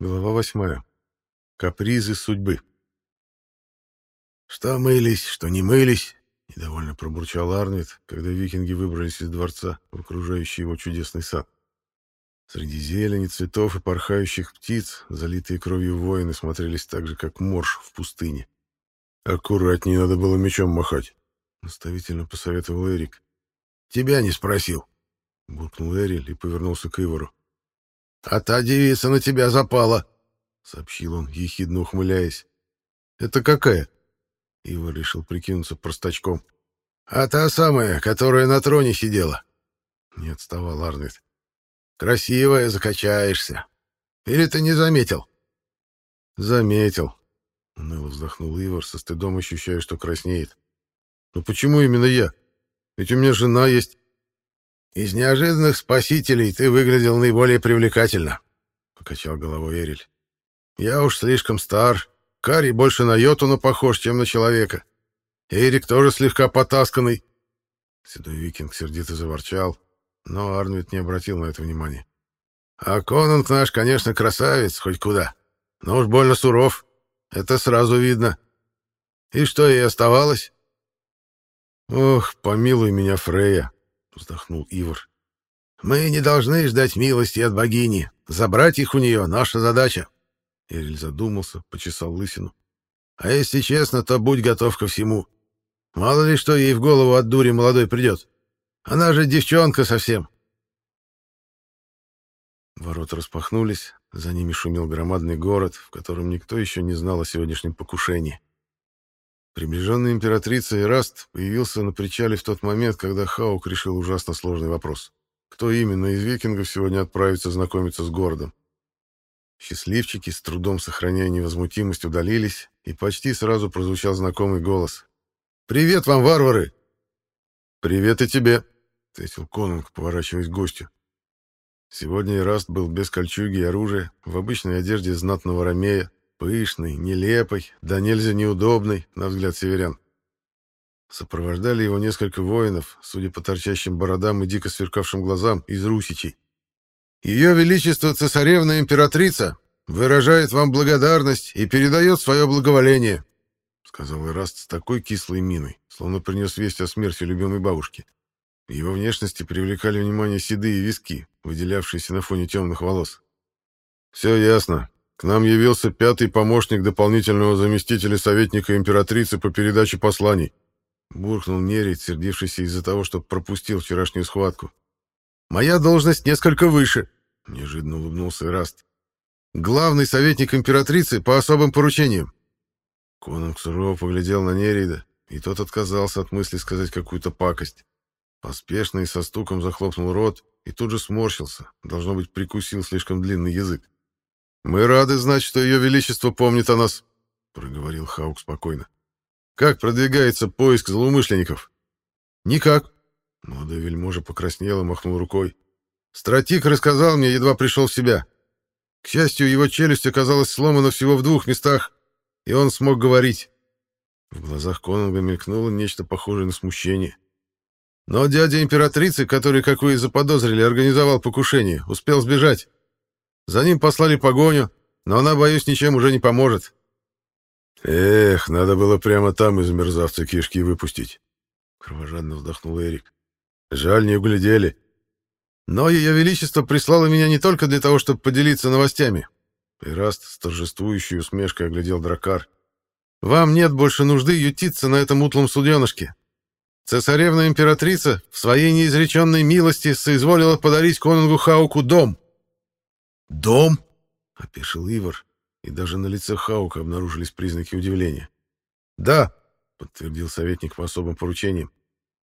Глава восьмая. Капризы судьбы. «Что мылись, что не мылись», — недовольно пробурчал Арнвид, когда викинги выбрались из дворца в окружающий его чудесный сад. Среди зелени, цветов и порхающих птиц, залитые кровью воины, смотрелись так же, как морж в пустыне. «Аккуратнее надо было мечом махать», — наставительно посоветовал Эрик. «Тебя не спросил», — буркнул Эриль и повернулся к Ивору. «А та девица на тебя запала», — сообщил он, ехидно ухмыляясь. «Это какая?» Ива решил прикинуться простачком. «А та самая, которая на троне сидела». Не отставал Арнвид. «Красивая, закачаешься. Или ты не заметил?» «Заметил», — уныло вздохнул Ивар, со стыдом ощущая, что краснеет. «Но почему именно я? Ведь у меня жена есть». «Из неожиданных спасителей ты выглядел наиболее привлекательно», — покачал головой Эриль. «Я уж слишком стар. Карий больше на Йотуна похож, чем на человека. Эрик тоже слегка потасканный». Седой викинг сердито заворчал, но Арнвид не обратил на это внимания. «А Конунг наш, конечно, красавец, хоть куда, но уж больно суров. Это сразу видно. И что ей оставалось?» «Ох, помилуй меня, Фрея!» — вздохнул Ивар. «Мы не должны ждать милости от богини. Забрать их у нее — наша задача». Эриль задумался, почесал лысину. «А если честно, то будь готов ко всему. Мало ли что ей в голову от дури молодой придет. Она же девчонка совсем». Ворота распахнулись, за ними шумел громадный город, в котором никто еще не знал о сегодняшнем покушении. Приближенный императрица Ираст появился на причале в тот момент, когда Хаук решил ужасно сложный вопрос. Кто именно из викингов сегодня отправится знакомиться с городом? Счастливчики, с трудом сохраняя невозмутимость, удалились, и почти сразу прозвучал знакомый голос. «Привет вам, варвары!» «Привет и тебе!» — ответил конунг, поворачиваясь к гостю. Сегодня Ираст был без кольчуги и оружия, в обычной одежде знатного ромея, Пышный, нелепый, да нельзя неудобный, на взгляд северян. Сопровождали его несколько воинов, судя по торчащим бородам и дико сверкавшим глазам, из русичей. «Ее Величество Цесаревна-императрица выражает вам благодарность и передает свое благоволение», — сказал Ираст с такой кислой миной, словно принес весть о смерти любимой бабушки. Его внешности привлекали внимание седые виски, выделявшиеся на фоне темных волос. «Все ясно. К нам явился пятый помощник дополнительного заместителя советника императрицы по передаче посланий. Буркнул Нерит, сердившийся из-за того, что пропустил вчерашнюю схватку. «Моя должность несколько выше», — неожиданно улыбнулся Ираст. «Главный советник императрицы по особым поручениям». Конунг сурово поглядел на Нерида, и тот отказался от мысли сказать какую-то пакость. Поспешно и со стуком захлопнул рот и тут же сморщился, должно быть, прикусил слишком длинный язык. «Мы рады знать, что Ее Величество помнит о нас», — проговорил Хаук спокойно. «Как продвигается поиск злоумышленников?» «Никак». Молодой вельможа покраснел и махнул рукой. «Стратик рассказал мне, едва пришел в себя. К счастью, его челюсть оказалась сломана всего в двух местах, и он смог говорить». В глазах Конунга мелькнуло нечто похожее на смущение. «Но дядя императрицы, который, как вы и заподозрили, организовал покушение, успел сбежать. За ним послали погоню, но она, боюсь, ничем уже не поможет. Эх, надо было прямо там из мерзавца кишки выпустить. Кровожадно вздохнул Эрик. Жаль, не углядели. Но ее величество прислало меня не только для того, чтобы поделиться новостями. Пираст с торжествующей усмешкой оглядел дракар. Вам нет больше нужды ютиться на этом утлом суденышке. Цесаревна-императрица в своей неизреченной милости соизволила подарить конунгу Хауку дом. «Дом?» — опешил Ивар, и даже на лице Хаука обнаружились признаки удивления. «Да», — подтвердил советник по особым поручениям.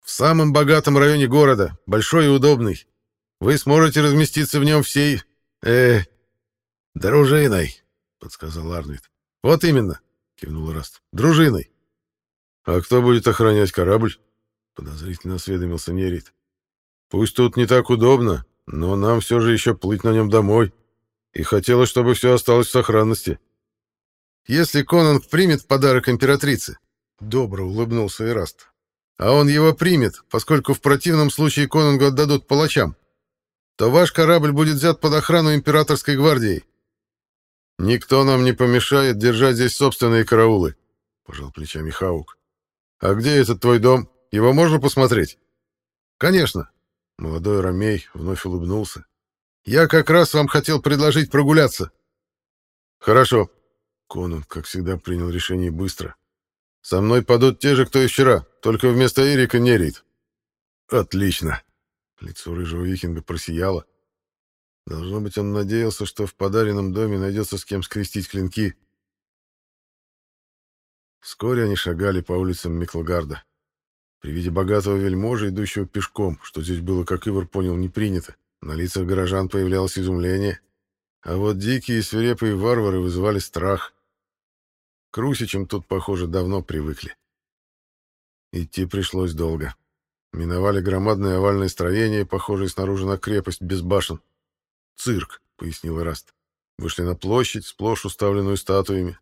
«В самом богатом районе города, большой и удобный. Вы сможете разместиться в нем всей... э дружиной», — подсказал Арнвид. «Вот именно», — кивнул Раст. «Дружиной». «А кто будет охранять корабль?» — подозрительно осведомился Нерит. «Пусть тут не так удобно, но нам все же еще плыть на нем домой» и хотела, чтобы все осталось в сохранности. Если Конанг примет подарок императрице, добро улыбнулся Эраст, а он его примет, поскольку в противном случае Конангу отдадут палачам, то ваш корабль будет взят под охрану императорской гвардией. Никто нам не помешает держать здесь собственные караулы, пожал плечами Хаук. А где этот твой дом? Его можно посмотреть? Конечно. Молодой Ромей вновь улыбнулся. Я как раз вам хотел предложить прогуляться. Хорошо. Конан, как всегда, принял решение быстро. Со мной падут те же, кто и вчера, только вместо Эрика Нерит. Отлично. Лицо рыжего викинга просияло. Должно быть, он надеялся, что в подаренном доме найдется с кем скрестить клинки. Вскоре они шагали по улицам Миклгарда. При виде богатого вельможа, идущего пешком, что здесь было, как Ивар понял, не принято, на лицах горожан появлялось изумление, а вот дикие и свирепые варвары вызывали страх. К русичам тут, похоже, давно привыкли. Идти пришлось долго. Миновали громадное овальное строение, похожее снаружи на крепость без башен. «Цирк», — пояснил Раст. Вышли на площадь, сплошь уставленную статуями.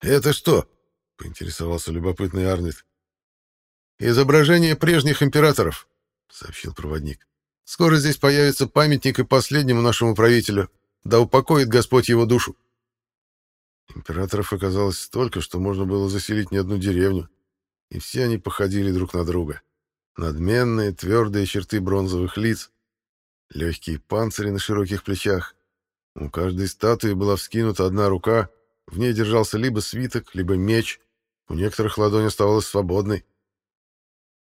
«Это что?» — поинтересовался любопытный Арнет. «Изображение прежних императоров», — сообщил проводник. «Скоро здесь появится памятник и последнему нашему правителю. Да упокоит Господь его душу». Императоров оказалось столько, что можно было заселить не одну деревню, и все они походили друг на друга. Надменные, твердые черты бронзовых лиц, легкие панцири на широких плечах. У каждой статуи была вскинута одна рука, в ней держался либо свиток, либо меч, у некоторых ладонь оставалась свободной.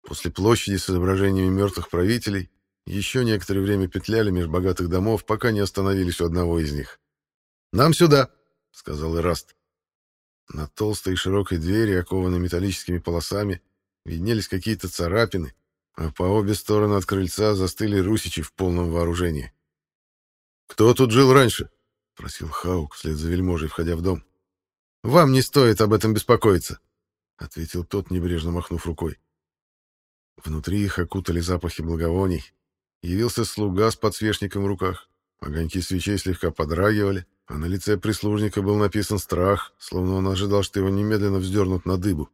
После площади с изображениями мертвых правителей еще некоторое время петляли меж богатых домов, пока не остановились у одного из них. «Нам сюда!» — сказал Ираст. На толстой и широкой двери, окованной металлическими полосами, виднелись какие-то царапины, а по обе стороны от крыльца застыли русичи в полном вооружении. «Кто тут жил раньше?» — просил Хаук вслед за вельможей, входя в дом. «Вам не стоит об этом беспокоиться», — ответил тот, небрежно махнув рукой. Внутри их окутали запахи благовоний. Явился слуга с подсвечником в руках. Огоньки свечей слегка подрагивали, а на лице прислужника был написан страх, словно он ожидал, что его немедленно вздернут на дыбу.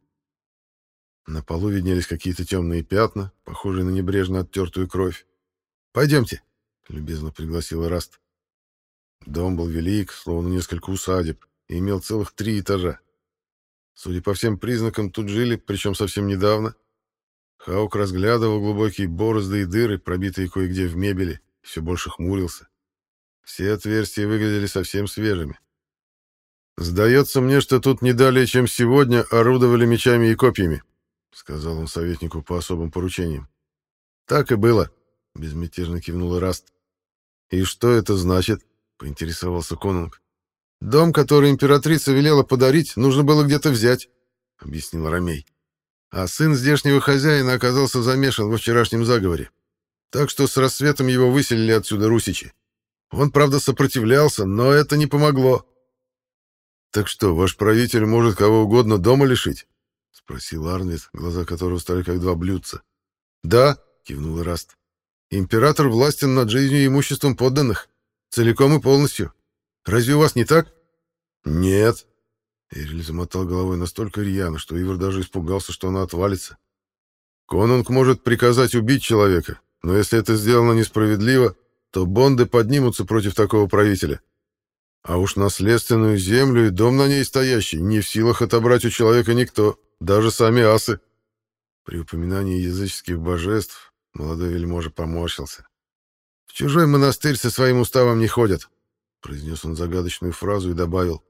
На полу виднелись какие-то темные пятна, похожие на небрежно оттертую кровь. «Пойдемте», — любезно пригласил Раст. Дом был велик, словно несколько усадеб, и имел целых три этажа. Судя по всем признакам, тут жили, причем совсем недавно. Хаук разглядывал глубокие борозды и дыры, пробитые кое-где в мебели, все больше хмурился. Все отверстия выглядели совсем свежими. «Сдается мне, что тут не далее, чем сегодня, орудовали мечами и копьями», — сказал он советнику по особым поручениям. «Так и было», — безмятежно кивнул Раст. «И что это значит?» — поинтересовался Конунг. «Дом, который императрица велела подарить, нужно было где-то взять», — объяснил Ромей. «А сын здешнего хозяина оказался замешан во вчерашнем заговоре. Так что с рассветом его выселили отсюда русичи. Он, правда, сопротивлялся, но это не помогло». «Так что, ваш правитель может кого угодно дома лишить?» спросил Арнвид, глаза которого стали как два блюдца. «Да», — кивнул Раст. «Император властен над жизнью и имуществом подданных. Целиком и полностью. Разве у вас не так?» «Нет». Эриль замотал головой настолько рьяно, что Ивар даже испугался, что она отвалится. «Конунг может приказать убить человека, но если это сделано несправедливо, то бонды поднимутся против такого правителя. А уж наследственную землю и дом на ней стоящий не в силах отобрать у человека никто». Даже сами асы. При упоминании языческих божеств молодой вельможа поморщился. «В чужой монастырь со своим уставом не ходят», — произнес он загадочную фразу и добавил.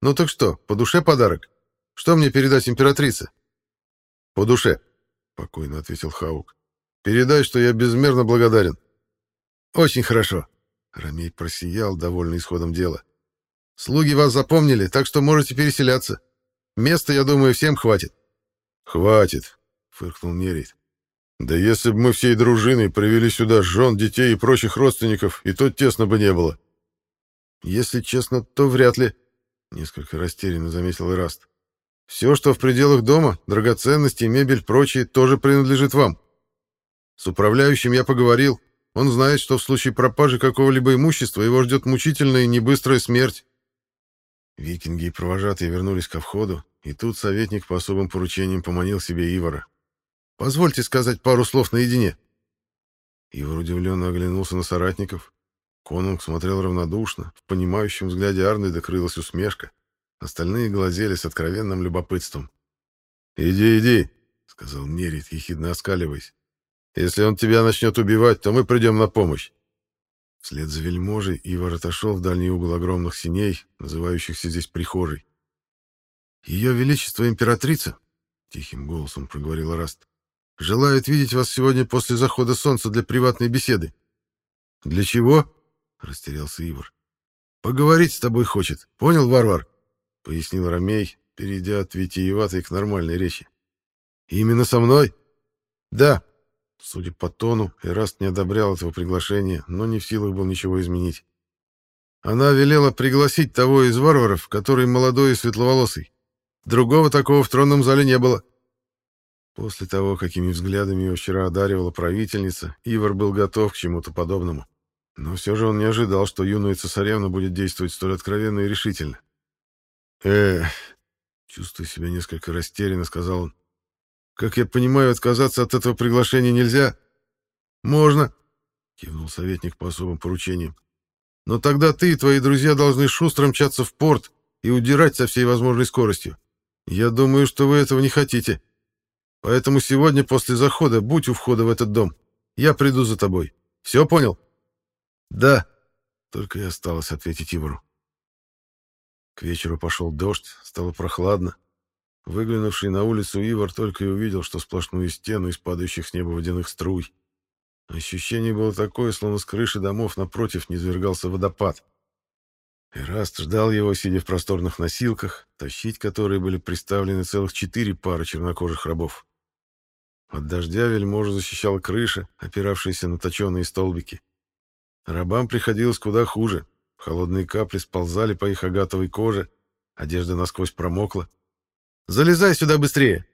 «Ну так что, по душе подарок? Что мне передать императрице?» «По душе», — спокойно ответил Хаук. «Передай, что я безмерно благодарен». «Очень хорошо», — Ромей просиял, довольный исходом дела. «Слуги вас запомнили, так что можете переселяться. Места, я думаю, всем хватит. Хватит, фыркнул Нерит. Да если бы мы всей дружиной привели сюда жен, детей и прочих родственников, и то тесно бы не было. Если честно, то вряд ли, несколько растерянно заметил Ираст. Все, что в пределах дома, драгоценности, мебель, прочее, тоже принадлежит вам. С управляющим я поговорил. Он знает, что в случае пропажи какого-либо имущества его ждет мучительная и небыстрая смерть. Викинги и провожатые вернулись ко входу, и тут советник по особым поручениям поманил себе Ивара. «Позвольте сказать пару слов наедине». Ивар удивленно оглянулся на соратников. Конунг смотрел равнодушно, в понимающем взгляде Арнольда крылась усмешка. Остальные глазели с откровенным любопытством. «Иди, иди», — сказал Нерит, ехидно оскаливаясь. «Если он тебя начнет убивать, то мы придем на помощь». Вслед за вельможей Ивар отошел в дальний угол огромных синей, называющихся здесь прихожей. «Ее Величество Императрица», — тихим голосом проговорил Раст, — «желает видеть вас сегодня после захода солнца для приватной беседы». «Для чего?» — растерялся Ивар. «Поговорить с тобой хочет. Понял, варвар?» — пояснил Ромей, перейдя от витиеватой к нормальной речи. «Именно со мной?» «Да». Судя по тону, Эраст не одобрял этого приглашения, но не в силах был ничего изменить. Она велела пригласить того из варваров, который молодой и светловолосый. Другого такого в тронном зале не было. После того, какими взглядами его вчера одаривала правительница, Ивар был готов к чему-то подобному. Но все же он не ожидал, что юная цесаревна будет действовать столь откровенно и решительно. «Эх, чувствуя себя несколько растерянно, сказал он. «Как я понимаю, отказаться от этого приглашения нельзя?» «Можно», — кивнул советник по особым поручениям. «Но тогда ты и твои друзья должны шустро мчаться в порт и удирать со всей возможной скоростью. Я думаю, что вы этого не хотите. Поэтому сегодня после захода будь у входа в этот дом. Я приду за тобой. Все понял?» «Да», — только и осталось ответить Ивару. К вечеру пошел дождь, стало прохладно. Выглянувший на улицу Ивар только и увидел, что сплошную стену из падающих с неба водяных струй. Ощущение было такое, словно с крыши домов напротив низвергался водопад. Эраст ждал его, сидя в просторных носилках, тащить которые были приставлены целых четыре пары чернокожих рабов. От дождя вельможа защищала крыша, опиравшаяся на точеные столбики. Рабам приходилось куда хуже. Холодные капли сползали по их агатовой коже, одежда насквозь промокла. «Залезай сюда быстрее!»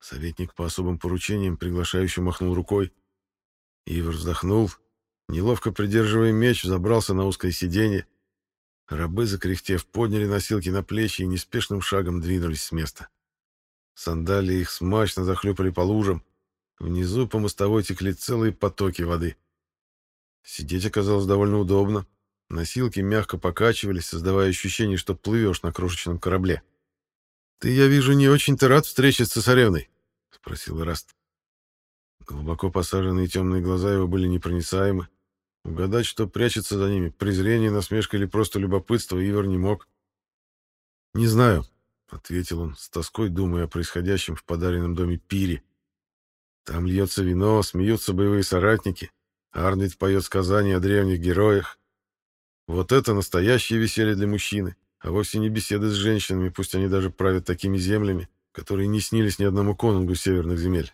Советник по особым поручениям приглашающе махнул рукой. Ивар вздохнул, неловко придерживая меч, забрался на узкое сиденье. Рабы, закряхтев, подняли носилки на плечи и неспешным шагом двинулись с места. Сандалии их смачно захлюпали по лужам. Внизу по мостовой текли целые потоки воды. Сидеть оказалось довольно удобно. Носилки мягко покачивались, создавая ощущение, что плывешь на крошечном корабле. «Ты, я вижу, не очень-то рад встрече с цесаревной?» — спросил Раст. Глубоко посаженные темные глаза его были непроницаемы. Угадать, что прячется за ними, презрение, насмешка или просто любопытство, Ивар не мог. «Не знаю», — ответил он, с тоской думая о происходящем в подаренном доме пире. «Там льется вино, смеются боевые соратники, Арнольд поет сказания о древних героях. Вот это настоящее веселье для мужчины, а вовсе не беседы с женщинами, пусть они даже правят такими землями, которые не снились ни одному конунгу северных земель.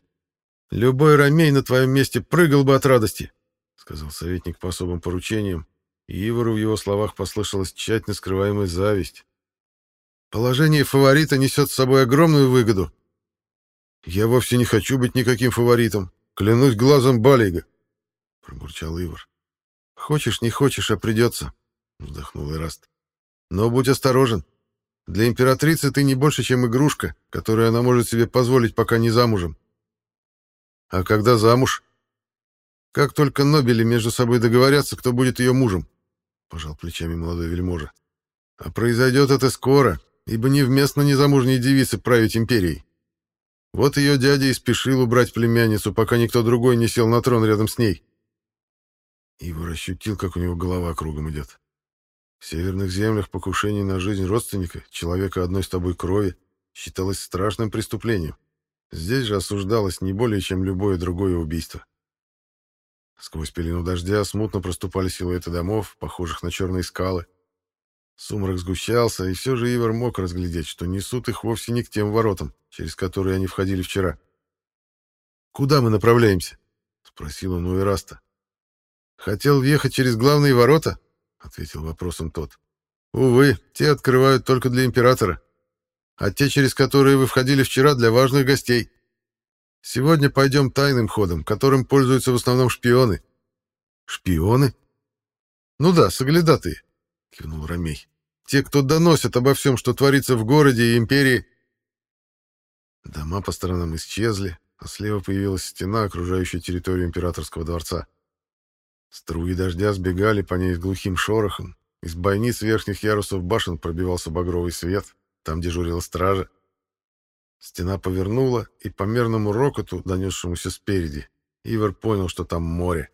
«Любой ромей на твоем месте прыгал бы от радости», — сказал советник по особым поручениям, и Ивору в его словах послышалась тщательно скрываемая зависть. «Положение фаворита несет с собой огромную выгоду. Я вовсе не хочу быть никаким фаворитом, клянусь глазом Балига пробурчал Ивар. Хочешь, не хочешь, а придется, вздохнул Ираст. Но будь осторожен. Для императрицы ты не больше, чем игрушка, которую она может себе позволить, пока не замужем. А когда замуж? Как только Нобели между собой договорятся, кто будет ее мужем, пожал плечами молодой вельможа. А произойдет это скоро, ибо невместно незамужней девице править империей. Вот ее дядя и спешил убрать племянницу, пока никто другой не сел на трон рядом с ней. Ивар ощутил, как у него голова кругом идет. В северных землях покушение на жизнь родственника, человека одной с тобой крови, считалось страшным преступлением. Здесь же осуждалось не более, чем любое другое убийство. Сквозь пелену дождя смутно проступали силуэты домов, похожих на черные скалы. Сумрак сгущался, и все же Ивар мог разглядеть, что несут их вовсе не к тем воротам, через которые они входили вчера. «Куда мы направляемся?» — спросил он у Эраста. «Хотел въехать через главные ворота?» — ответил вопросом тот. «Увы, те открывают только для императора, а те, через которые вы входили вчера, для важных гостей. Сегодня пойдем тайным ходом, которым пользуются в основном шпионы». «Шпионы?» «Ну да, соглядатые», — кивнул Ромей. «Те, кто доносят обо всем, что творится в городе и империи». Дома по сторонам исчезли, а слева появилась стена, окружающая территорию императорского дворца. Струи дождя сбегали по ней с глухим шорохом. Из бойниц верхних ярусов башен пробивался багровый свет. Там дежурила стража. Стена повернула, и по мерному рокоту, донесшемуся спереди, Ивар понял, что там море.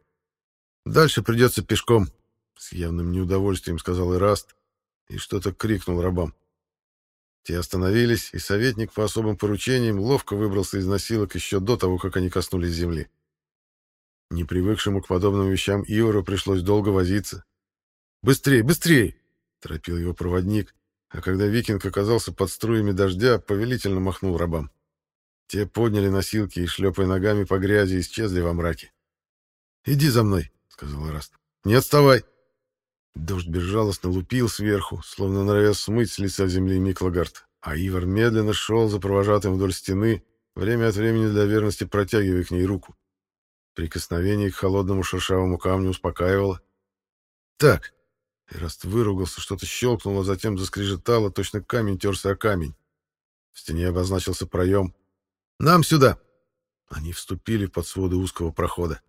«Дальше придется пешком», — с явным неудовольствием сказал Ираст, и что-то крикнул рабам. Те остановились, и советник по особым поручениям ловко выбрался из носилок еще до того, как они коснулись земли. Непривыкшему к подобным вещам Иору пришлось долго возиться. «Быстрей, быстрей!» — торопил его проводник, а когда викинг оказался под струями дождя, повелительно махнул рабам. Те подняли носилки и, шлепая ногами по грязи, исчезли во мраке. «Иди за мной», — сказал Раст. «Не отставай!» Дождь безжалостно лупил сверху, словно норовя смыть с лица земли Миклагард, а Ивар медленно шел за провожатым вдоль стены, время от времени для верности протягивая к ней руку. Прикосновение к холодному шершавому камню успокаивало. «Так!» Эраст выругался, что-то щелкнуло, затем заскрежетало, точно камень терся о камень. В стене обозначился проем. «Нам сюда!» Они вступили под своды узкого прохода.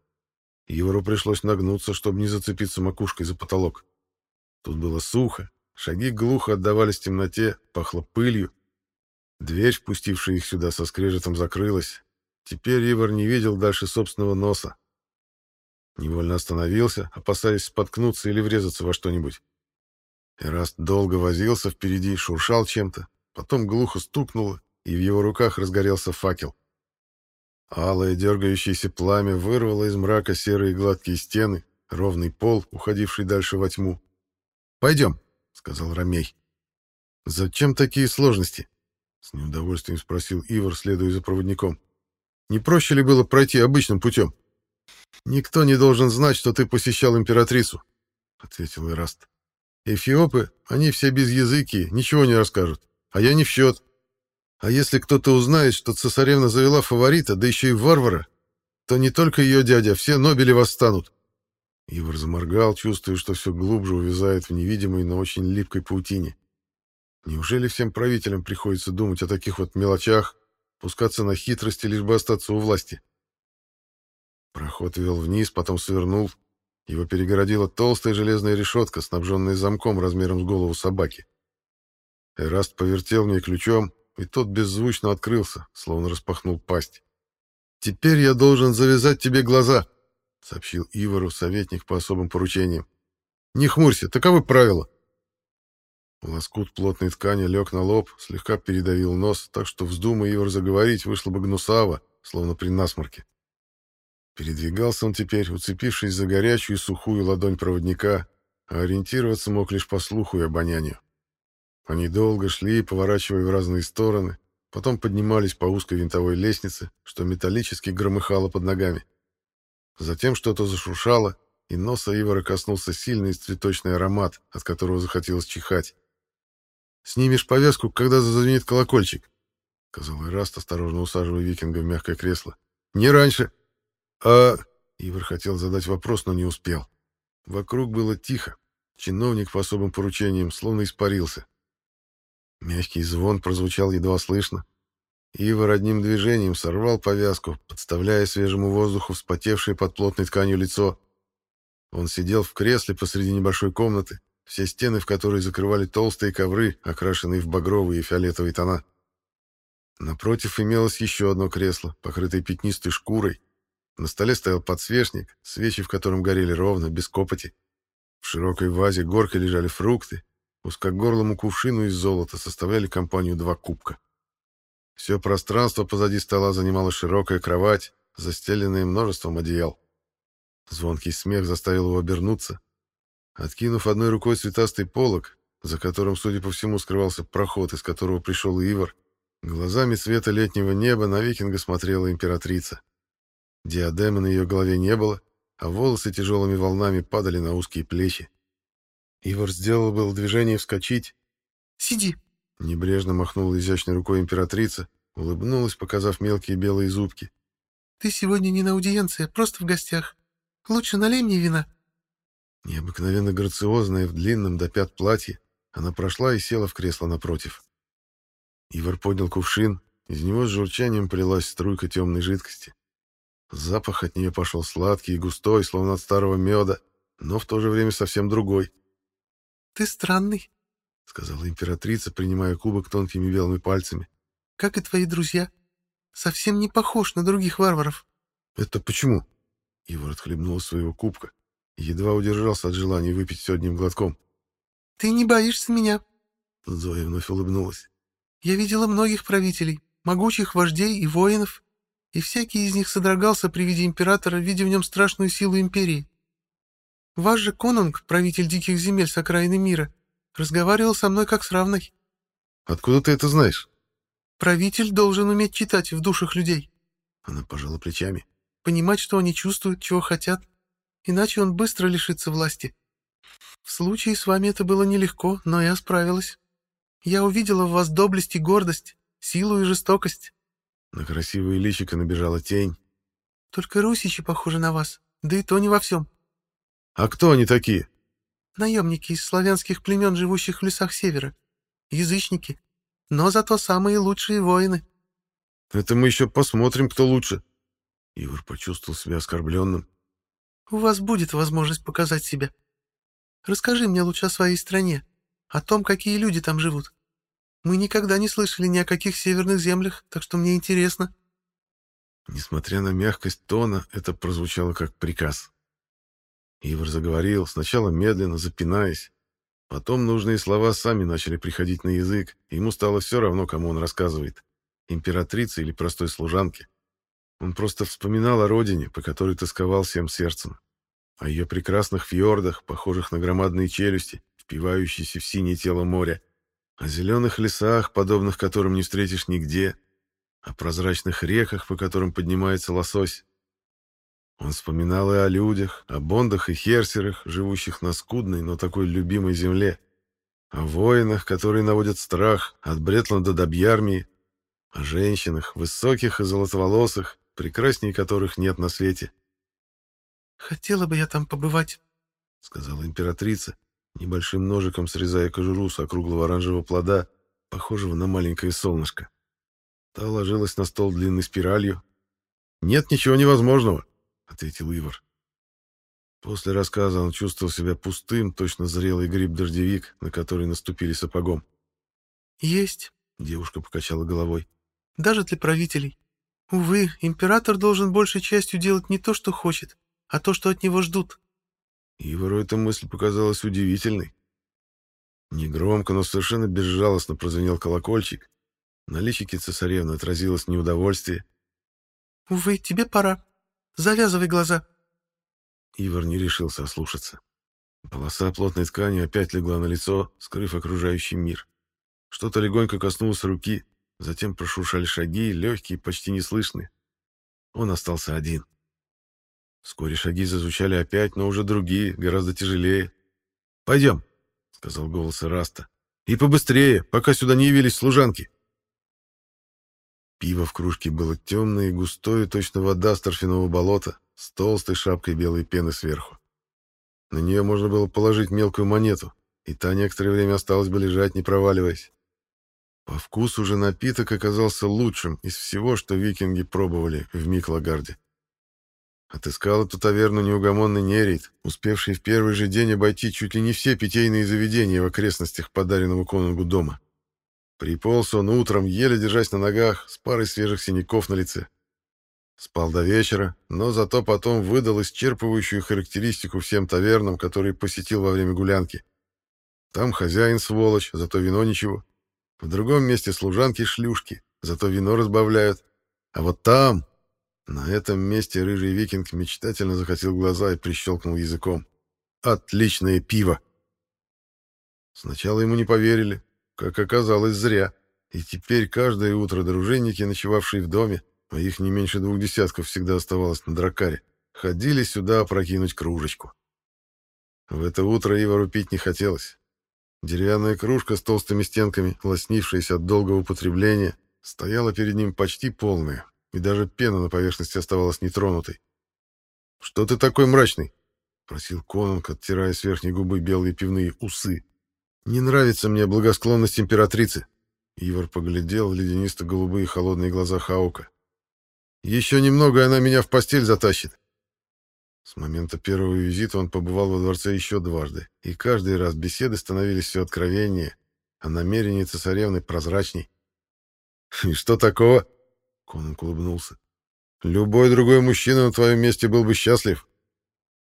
Егору пришлось нагнуться, чтобы не зацепиться макушкой за потолок. Тут было сухо, шаги глухо отдавались в темноте, пахло пылью. Дверь, впустившая их сюда, со скрежетом закрылась. Теперь Ивар не видел дальше собственного носа. Невольно остановился, опасаясь споткнуться или врезаться во что-нибудь. Эраст долго возился впереди, шуршал чем-то, потом глухо стукнуло, и в его руках разгорелся факел. Алое дергающееся пламя вырвало из мрака серые гладкие стены, ровный пол, уходивший дальше во тьму. «Пойдем», — сказал Ромей. «Зачем такие сложности?» — с неудовольствием спросил Ивар, следуя за проводником. Не проще ли было пройти обычным путем? Никто не должен знать, что ты посещал императрицу, ответил Ираст. Эфиопы, они все без языки, ничего не расскажут, а я не в счет. А если кто-то узнает, что цесаревна завела фаворита, да еще и варвара, то не только ее дядя, все Нобели восстанут. Ивар заморгал, чувствуя, что все глубже увязает в невидимой, но очень липкой паутине. Неужели всем правителям приходится думать о таких вот мелочах, пускаться на хитрости, лишь бы остаться у власти. Проход вел вниз, потом свернул. Его перегородила толстая железная решетка, снабженная замком размером с голову собаки. Эраст повертел мне ключом, и тот беззвучно открылся, словно распахнул пасть. «Теперь я должен завязать тебе глаза», — сообщил Ивару советник по особым поручениям. «Не хмурься, таковы правила». Лоскут плотной ткани лег на лоб, слегка передавил нос, так что, вздумая его заговорить, вышло бы гнусаво, словно при насморке. Передвигался он теперь, уцепившись за горячую и сухую ладонь проводника, а ориентироваться мог лишь по слуху и обонянию. Они долго шли, поворачивая в разные стороны, потом поднимались по узкой винтовой лестнице, что металлически громыхало под ногами. Затем что-то зашуршало, и носа Ивара коснулся сильный цветочный аромат, от которого захотелось чихать. Снимешь повязку, когда зазвенит колокольчик, — сказал Ираст, осторожно усаживая викинга в мягкое кресло. — Не раньше. — А... — Ивар хотел задать вопрос, но не успел. Вокруг было тихо. Чиновник по особым поручениям словно испарился. Мягкий звон прозвучал едва слышно. Ивар одним движением сорвал повязку, подставляя свежему воздуху вспотевшее под плотной тканью лицо. Он сидел в кресле посреди небольшой комнаты, все стены в которой закрывали толстые ковры, окрашенные в багровые и фиолетовые тона. Напротив имелось еще одно кресло, покрытое пятнистой шкурой. На столе стоял подсвечник, свечи в котором горели ровно, без копоти. В широкой вазе горкой лежали фрукты. Узкогорлому кувшину из золота составляли компанию два кубка. Все пространство позади стола занимала широкая кровать, застеленная множеством одеял. Звонкий смех заставил его обернуться. Откинув одной рукой цветастый полог, за которым, судя по всему, скрывался проход, из которого пришел Ивар, глазами цвета летнего неба на викинга смотрела императрица. Диадемы на ее голове не было, а волосы тяжелыми волнами падали на узкие плечи. Ивар сделал было движение вскочить. «Сиди!» — небрежно махнула изящной рукой императрица, улыбнулась, показав мелкие белые зубки. «Ты сегодня не на аудиенции, а просто в гостях. Лучше налей мне вина». Необыкновенно грациозная в длинном до пят платье, она прошла и села в кресло напротив. Ивар поднял кувшин, из него с журчанием полилась струйка темной жидкости. Запах от нее пошел сладкий и густой, словно от старого меда, но в то же время совсем другой. «Ты странный», — сказала императрица, принимая кубок тонкими белыми пальцами. «Как и твои друзья. Совсем не похож на других варваров». «Это почему?» Ивар отхлебнул своего кубка едва удержался от желания выпить все одним глотком. «Ты не боишься меня?» Зоя вновь улыбнулась. «Я видела многих правителей, могучих вождей и воинов, и всякий из них содрогался при виде императора, видя в нем страшную силу империи. Ваш же конунг, правитель диких земель с окраины мира, разговаривал со мной как с равной. Откуда ты это знаешь? Правитель должен уметь читать в душах людей. Она пожала плечами. Понимать, что они чувствуют, чего хотят, иначе он быстро лишится власти. В случае с вами это было нелегко, но я справилась. Я увидела в вас доблесть и гордость, силу и жестокость. На красивое личико набежала тень. Только русичи похожи на вас, да и то не во всем. А кто они такие? Наемники из славянских племен, живущих в лесах севера. Язычники. Но зато самые лучшие воины. Это мы еще посмотрим, кто лучше. Ивар почувствовал себя оскорбленным. У вас будет возможность показать себя. Расскажи мне лучше о своей стране, о том, какие люди там живут. Мы никогда не слышали ни о каких северных землях, так что мне интересно. Несмотря на мягкость тона, это прозвучало как приказ. Ивар заговорил, сначала медленно, запинаясь. Потом нужные слова сами начали приходить на язык, ему стало все равно, кому он рассказывает. Императрице или простой служанке. Он просто вспоминал о родине, по которой тосковал всем сердцем. О ее прекрасных фьордах, похожих на громадные челюсти, впивающиеся в синее тело моря. О зеленых лесах, подобных которым не встретишь нигде. О прозрачных реках, по которым поднимается лосось. Он вспоминал и о людях, о бондах и херсерах, живущих на скудной, но такой любимой земле, о воинах, которые наводят страх от Бретланда до Бьярмии, о женщинах, высоких и золотоволосых, прекрасней которых нет на свете. «Хотела бы я там побывать», — сказала императрица, небольшим ножиком срезая кожуру с округлого оранжевого плода, похожего на маленькое солнышко. Та ложилась на стол длинной спиралью. «Нет ничего невозможного», — ответил Ивар. После рассказа он чувствовал себя пустым, точно зрелый гриб-дождевик, на который наступили сапогом. «Есть», — девушка покачала головой. «Даже для правителей. Увы, император должен большей частью делать не то, что хочет, а то, что от него ждут». Ивару эта мысль показалась удивительной. Негромко, но совершенно безжалостно прозвенел колокольчик. На личике цесаревны отразилось неудовольствие. «Увы, тебе пора», Завязывай глаза. Ивар не решился ослушаться. Полоса плотной ткани опять легла на лицо, скрыв окружающий мир. Что-то легонько коснулось руки, затем прошуршали шаги, легкие, почти неслышные. Он остался один. Вскоре шаги зазвучали опять, но уже другие, гораздо тяжелее. «Пойдем», — сказал голос Раста. «И побыстрее, пока сюда не явились служанки». Пиво в кружке было темное и густое, точно вода с торфяного болота, с толстой шапкой белой пены сверху. На нее можно было положить мелкую монету, и та некоторое время осталась бы лежать, не проваливаясь. По вкусу же напиток оказался лучшим из всего, что викинги пробовали в Миклагарде. Отыскал эту таверну неугомонный Нерит, успевший в первый же день обойти чуть ли не все питейные заведения в окрестностях подаренного конунгу дома. Приполз он утром, еле держась на ногах, с парой свежих синяков на лице. Спал до вечера, но зато потом выдал исчерпывающую характеристику всем тавернам, которые посетил во время гулянки. Там хозяин сволочь, зато вино ничего. В другом месте служанки-шлюшки, зато вино разбавляют. А вот там, на этом месте рыжий викинг мечтательно захотел глаза и прищелкнул языком. Отличное пиво! Сначала ему не поверили, как оказалось, зря. И теперь каждое утро дружинники, ночевавшие в доме, а их не меньше двух десятков всегда оставалось на дракаре, ходили сюда опрокинуть кружечку. В это утро Ивару пить не хотелось. Деревянная кружка с толстыми стенками, лоснившаяся от долгого употребления, стояла перед ним почти полная, и даже пена на поверхности оставалась нетронутой. «Что ты такой мрачный?» — просил Конунг, оттирая с верхней губы белые пивные усы. «Не нравится мне благосклонность императрицы». Ивар поглядел в леденисто-голубые холодные глаза Хаука. Еще немного, и она меня в постель затащит. С момента первого визита он побывал во дворце еще дважды, и каждый раз беседы становились все откровеннее, а намерения цесаревны прозрачней. «И что такого?» — Конунг улыбнулся. «Любой другой мужчина на твоем месте был бы счастлив».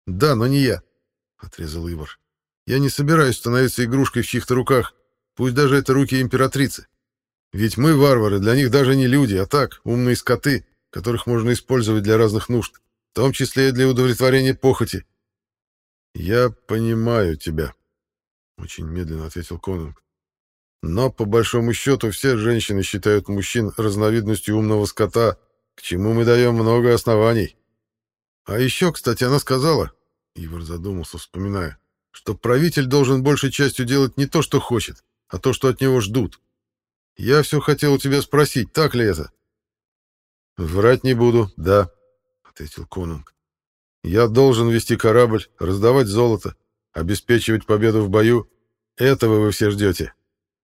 «Да, но не я», — отрезал Ивар. «Я не собираюсь становиться игрушкой в чьих-то руках, пусть даже это руки императрицы. Ведь мы, варвары, для них даже не люди, а так, умные скоты, которых можно использовать для разных нужд в том числе и для удовлетворения похоти. «Я понимаю тебя», — очень медленно ответил Конунг. «Но, по большому счету, все женщины считают мужчин разновидностью умного скота, к чему мы даем много оснований. А еще, кстати, она сказала, — Ивар задумался, вспоминая, — что правитель должен большей частью делать не то, что хочет, а то, что от него ждут. Я все хотел у тебя спросить, так ли это?» «Врать не буду, да», ответил Конунг. «Я должен вести корабль, раздавать золото, обеспечивать победу в бою. Этого вы все ждете.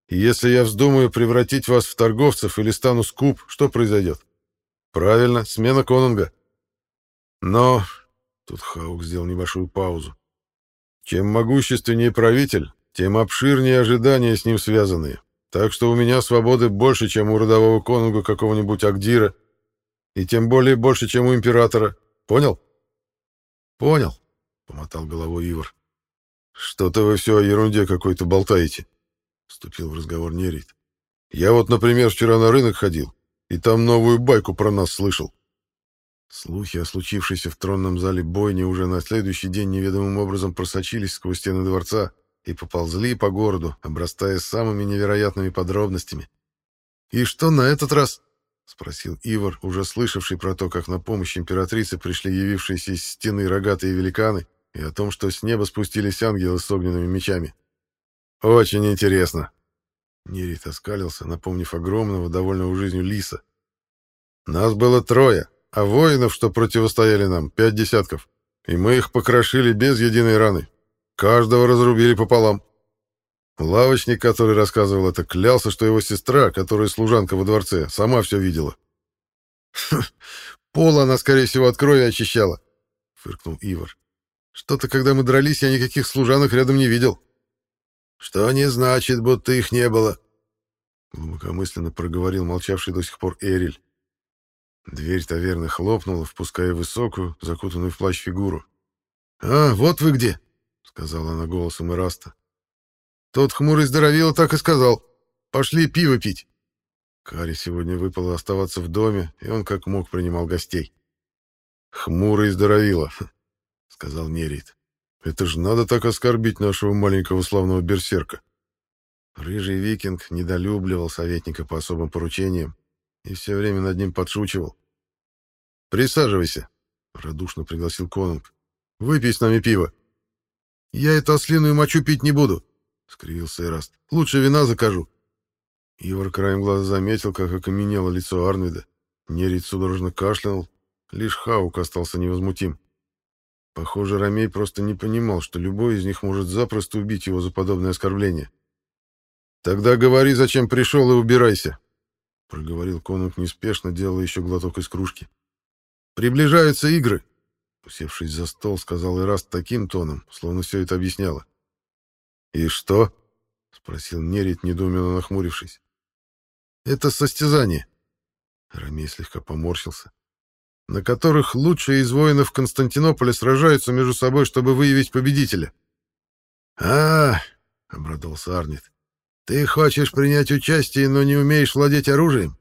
И если я вздумаю превратить вас в торговцев или стану скуп, что произойдет? Правильно, смена Конунга. Но...» Тут Хаук сделал небольшую паузу. «Чем могущественнее правитель, тем обширнее ожидания с ним связанные. Так что у меня свободы больше, чем у родового конунга какого-нибудь Агдира и тем более больше, чем у императора. Понял? Понял, помотал головой Ивар. Что-то вы все о ерунде какой-то болтаете, вступил в разговор Нерит. Я вот, например, вчера на рынок ходил, и там новую байку про нас слышал. Слухи о случившейся в тронном зале бойне уже на следующий день неведомым образом просочились сквозь стены дворца и поползли по городу, обрастая самыми невероятными подробностями. «И что на этот раз?» — спросил Ивар, уже слышавший про то, как на помощь императрице пришли явившиеся из стены рогатые великаны, и о том, что с неба спустились ангелы с огненными мечами. «Очень интересно!» Нерит оскалился, напомнив огромного, довольного жизнью лиса. «Нас было трое, а воинов, что противостояли нам, пять десятков, и мы их покрошили без единой раны. Каждого разрубили пополам. Лавочник, который рассказывал это, клялся, что его сестра, которая служанка во дворце, сама все видела. «Пол она, скорее всего, от крови очищала», — фыркнул Ивар. «Что-то, когда мы дрались, я никаких служанок рядом не видел». «Что не значит, будто их не было», — глубокомысленно проговорил молчавший до сих пор Эриль. Дверь таверны хлопнула, впуская высокую, закутанную в плащ фигуру. «А, вот вы где!» — сказала она голосом Ираста. Тот хмурый здоровило так и сказал. Пошли пиво пить. Каре сегодня выпало оставаться в доме, и он как мог принимал гостей. «Хмурый здоровило», — сказал Нерит. «Это ж надо так оскорбить нашего маленького славного берсерка». Рыжий викинг недолюбливал советника по особым поручениям и все время над ним подшучивал. «Присаживайся», — радушно пригласил конунг. «Выпей с нами пиво». «Я эту ослиную мочу пить не буду», — скривился Эраст. — Лучше вина закажу. Ивар краем глаза заметил, как окаменело лицо Арнвида. Нерит судорожно кашлянул. Лишь Хаук остался невозмутим. Похоже, Ромей просто не понимал, что любой из них может запросто убить его за подобное оскорбление. «Тогда говори, зачем пришел, и убирайся», — проговорил конунг неспешно, делая еще глоток из кружки. «Приближаются игры», — усевшись за стол, сказал Ираст таким тоном, словно все это объясняло. «И что?» — спросил Нерит, недоуменно нахмурившись. «Это состязание». Ромей слегка поморщился. «На которых лучшие из воинов Константинополя сражаются между собой, чтобы выявить победителя». «А, — обрадовался Арнит, — ты хочешь принять участие, но не умеешь владеть оружием?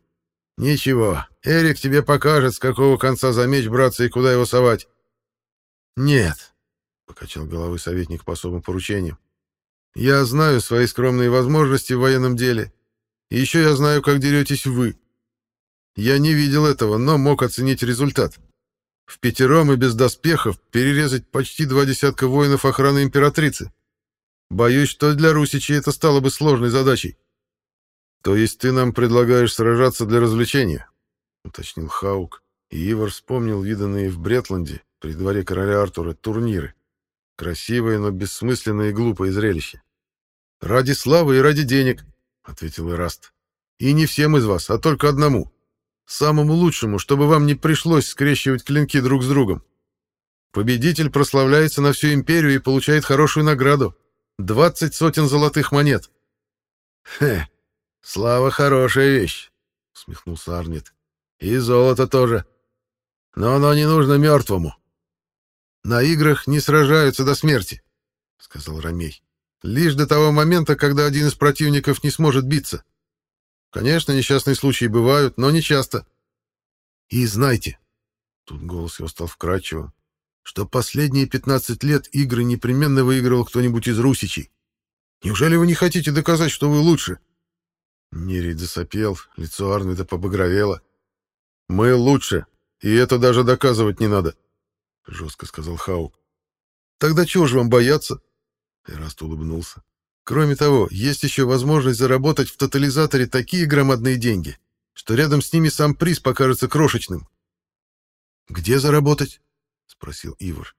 Ничего, Эрик тебе покажет, с какого конца за меч браться и куда его совать». «Нет», — покачал головой советник по особым поручениям. Я знаю свои скромные возможности в военном деле. И еще я знаю, как деретесь вы. Я не видел этого, но мог оценить результат. В пятером и без доспехов перерезать почти два десятка воинов охраны императрицы. Боюсь, что для Русичей это стало бы сложной задачей. То есть ты нам предлагаешь сражаться для развлечения? Уточнил Хаук, и Ивар вспомнил виданные в Бретланде, при дворе короля Артура, турниры. Красивое, но бессмысленное и глупое зрелище. «Ради славы и ради денег», — ответил Ираст. «И не всем из вас, а только одному. Самому лучшему, чтобы вам не пришлось скрещивать клинки друг с другом. Победитель прославляется на всю империю и получает хорошую награду. Двадцать сотен золотых монет. Хе, слава хорошая вещь, усмехнулся Арнит. И золото тоже. Но оно не нужно мертвому. На играх не сражаются до смерти, сказал Ромей. Лишь до того момента, когда один из противников не сможет биться. Конечно, несчастные случаи бывают, но не часто. И знайте, тут голос его стал вкрадчивым, что последние 15 лет игры непременно выигрывал кто-нибудь из русичей. Неужели вы не хотите доказать, что вы лучше? Нерий засопел, лицо Арнвида побагровело. Мы лучше, и это даже доказывать не надо, жестко сказал Хаук. Тогда чего же вам бояться? Эраст улыбнулся. Кроме того, есть еще возможность заработать в тотализаторе такие громадные деньги, что рядом с ними сам приз покажется крошечным. «Где заработать?» — спросил Ивар.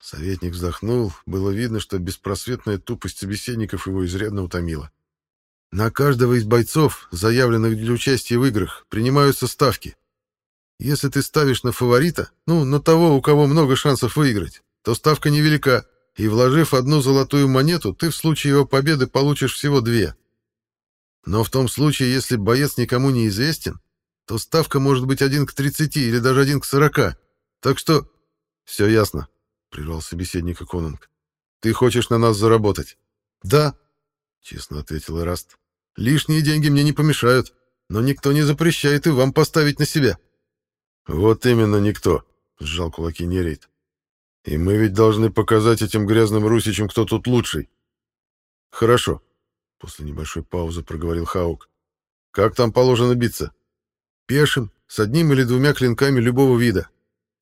Советник вздохнул. Было видно, что беспросветная тупость собеседников его изрядно утомила. На каждого из бойцов, заявленных для участия в играх, принимаются ставки. Если ты ставишь на фаворита, ну, на того, у кого много шансов выиграть, то ставка невелика, и, вложив одну золотую монету, ты в случае его победы получишь всего две. Но в том случае, если боец никому не известен, то ставка может быть один к 30 или даже один к 40. Так что... Все ясно, — прервал собеседника Конунг. Ты хочешь на нас заработать? Да, — честно ответил Эраст. Лишние деньги мне не помешают, но никто не запрещает и вам поставить на себя. Вот именно никто, — сжал кулаки Нерейт. И мы ведь должны показать этим грязным русичам, кто тут лучший. Хорошо. После небольшой паузы проговорил Хаук. Как там положено биться? Пешим, с одним или двумя клинками любого вида.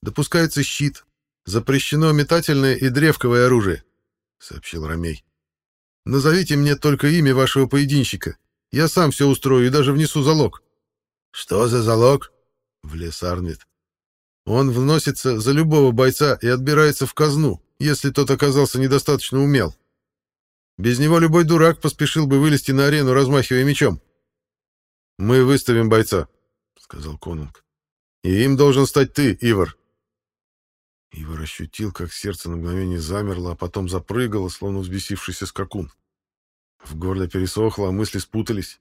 Допускается щит. Запрещено метательное и древковое оружие, сообщил Ромей. Назовите мне только имя вашего поединщика. Я сам все устрою и даже внесу залог. Что за залог? Влез Арнвид. Он вносится за любого бойца и отбирается в казну, если тот оказался недостаточно умел. Без него любой дурак поспешил бы вылезти на арену, размахивая мечом. «Мы выставим бойца», — сказал Конунг. «И им должен стать ты, Ивар». Ивар ощутил, как сердце на мгновение замерло, а потом запрыгало, словно взбесившийся скакун. В горле пересохло, а мысли спутались.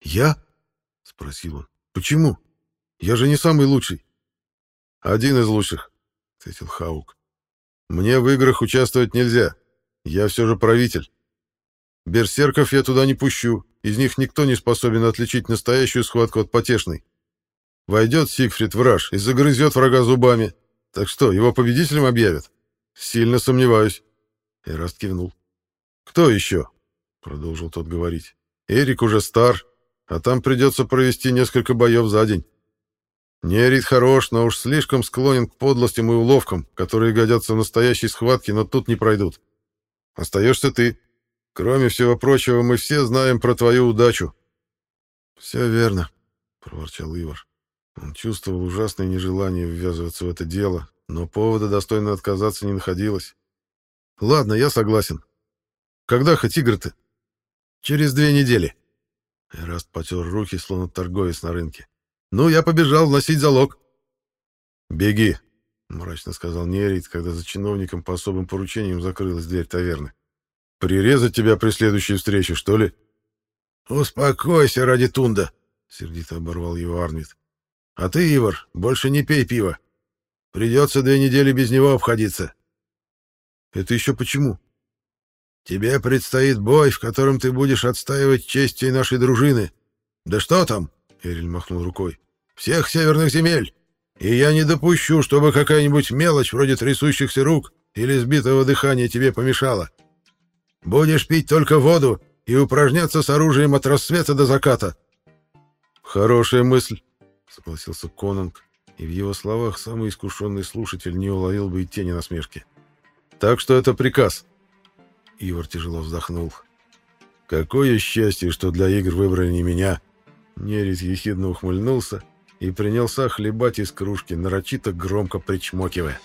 «Я?» — спросил он. «Почему? Я же не самый лучший. «Один из лучших», — ответил Хаук. «Мне в играх участвовать нельзя. Я все же правитель. Берсерков я туда не пущу. Из них никто не способен отличить настоящую схватку от потешной. Войдет Сигфрид в раж и загрызет врага зубами. Так что, его победителем объявят? Сильно сомневаюсь». Эраст кивнул. «Кто еще?» — продолжил тот говорить. «Эрик уже стар, а там придется провести несколько боев за день». Нерит хорош, но уж слишком склонен к подлостям и уловкам, которые годятся в настоящей схватке, но тут не пройдут. Остаешься ты. Кроме всего прочего, мы все знаем про твою удачу. — Все верно, — проворчал Ивар. Он чувствовал ужасное нежелание ввязываться в это дело, но повода достойно отказаться не находилось. — Ладно, я согласен. Когда хоть игры-то? — Через две недели. Эраст потер руки, словно торговец на рынке. Ну, я побежал вносить залог. Беги, мрачно сказал Нерит, когда за чиновником по особым поручениям закрылась дверь таверны. Прирезать тебя при следующей встрече, что ли? Успокойся ради Тунда, сердито оборвал его Арнит. А ты, Ивар, больше не пей пиво. Придется две недели без него обходиться. Это еще почему? Тебе предстоит бой, в котором ты будешь отстаивать честь всей нашей дружины. Да что там? Эриль махнул рукой. «Всех северных земель! И я не допущу, чтобы какая-нибудь мелочь вроде трясущихся рук или сбитого дыхания тебе помешала. Будешь пить только воду и упражняться с оружием от рассвета до заката». «Хорошая мысль», — согласился Конанг, и в его словах самый искушенный слушатель не уловил бы и тени насмешки. «Так что это приказ». Ивар тяжело вздохнул. «Какое счастье, что для игр выбрали не меня!» Нерит ехидно ухмыльнулся и принялся хлебать из кружки, нарочито громко причмокивая.